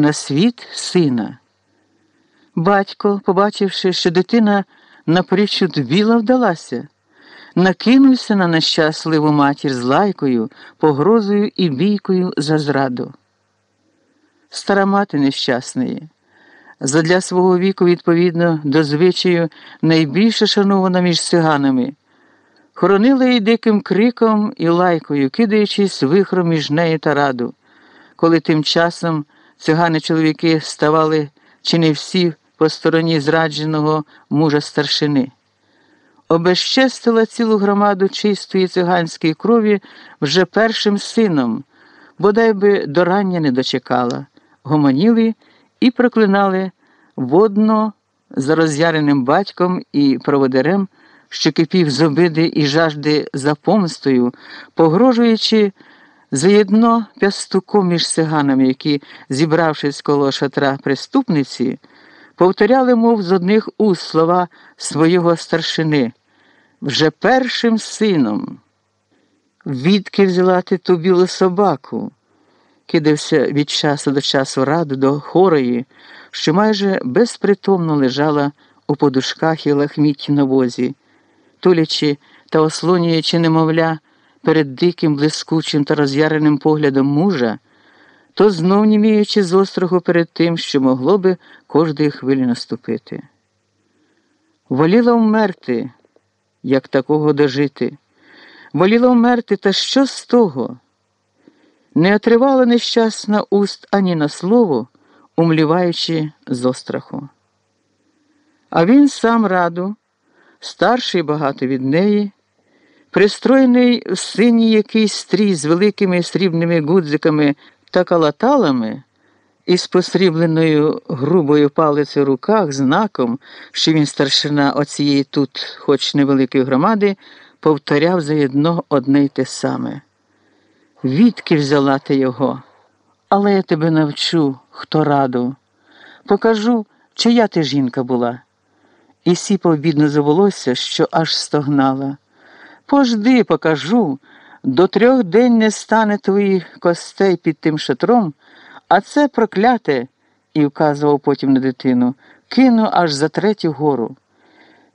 на світ сина. Батько, побачивши, що дитина напрочуд біла вдалася, накинувся на нещасливу матір з лайкою, погрозою і бійкою за зраду. Стара мати нещасної, задля свого віку, відповідно до звичаю, найбільше шанована між циганами, хоронила її диким криком і лайкою, кидаючись вихром між нею та раду, коли тим часом цигани чоловіки ставали чи не всі по стороні зрадженого мужа старшини. Обезчестила цілу громаду чистої циганської крові вже першим сином, бодай би до рання не дочекала, гомоніли і проклинали водно за роз'яреним батьком і проводирем, що кипів з обиди і жажди за помстою, погрожуючи заєдно пястуком між циганами, які, зібравшись коло шатра преступниці, повторяли, мов з одних уст слова свого старшини, вже першим сином. Відки взяла ти ту білу собаку, кидався від часу до часу раду до хорої, що майже безпритомно лежала у подушках і лахмітті на возі, тулячи та ослонюючи немовля перед диким, блискучим та роз'яреним поглядом мужа то знов німіючи з острогу перед тим, що могло би кожної хвилі наступити. Воліла вмерти, як такого дожити, воліла вмерти, та що з того? Не отривала нещасна уст ані на слово, умліваючи з остраху. А він сам раду, старший багато від неї, пристроєний в синій якийсь стрій з великими срібними гудзиками та калаталами із посрібленою грубою палицею в руках, знаком, що він старшина оцієї тут, хоч невеликої громади, повторяв заєдно одне й те саме. Відки взяла ти його, але я тебе навчу, хто раду. Покажу, чия ти жінка була. І сіпав бідно за волосся, що аж стогнала. Пожди, покажу. До трьох день не стане твоїх костей під тим шатром, а це прокляте, і вказував потім на дитину, кину аж за третю гору.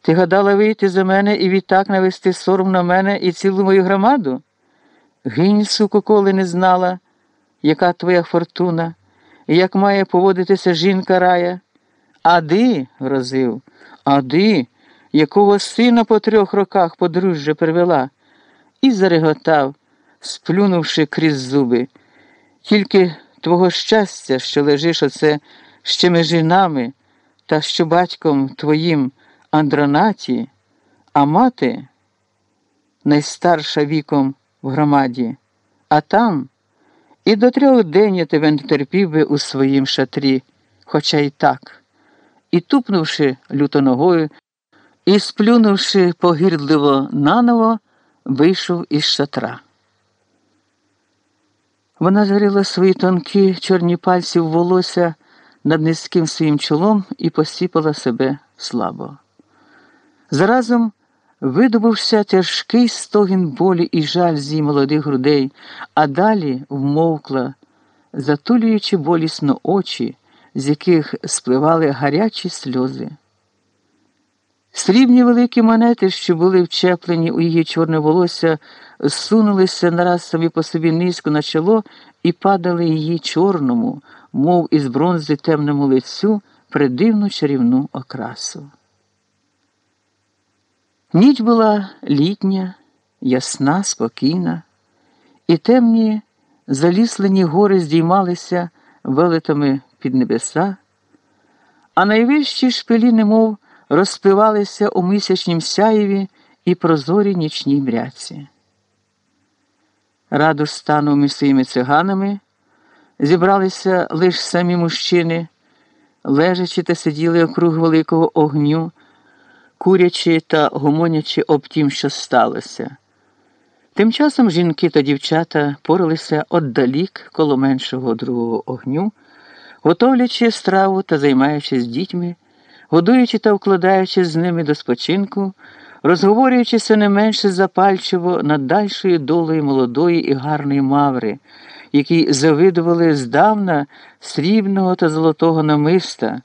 Ти гадала вийти за мене і відтак навести сором на мене і цілу мою громаду? Гинь, суко, коли не знала, яка твоя фортуна, і як має поводитися жінка рая. Ади, грозив, ади, якого сина по трьох роках подружжя привела і зареготав, сплюнувши крізь зуби. Тільки твого щастя, що лежиш оце ще межі нами, та що батьком твоїм Андронаті, а мати найстарша віком в громаді, а там і до трьох день я тебе не терпів би у своїм шатрі, хоча й так, і тупнувши люто ногою, і сплюнувши погірдливо наново, вийшов із шатра. Вона згоріла свої тонкі чорні пальці в волосся над низьким своїм чолом і посіпала себе слабо. Заразом видобувся тяжкий стогін болі і жаль з її молодих грудей, а далі вмовкла, затулюючи болісно очі, з яких спливали гарячі сльози. Срібні великі монети, що були вчеплені у її чорне волосся, сунулися нараз собі по собі низько на чоло і падали її чорному, мов із бронзи темному лицю, придивну чарівну окрасу. Ніч була літня, ясна, спокійна, і темні заліслені гори здіймалися велетами під небеса, а найвищі шпилі, немов розпивалися у місячнім сяєві і прозорій нічній мряці. Раду стану між своїми циганами зібралися лише самі мужчини, лежачи та сиділи округ великого огню, курячи та гомонячи об тім, що сталося. Тим часом жінки та дівчата поралися отдалік коло меншого другого огню, готовлячи страву та займаючись дітьми годуючи та вкладаючи з ними до спочинку, розговорюючися не менше запальчиво над дальшою долею молодої і гарної маври, які завидували здавна срібного та золотого намиста.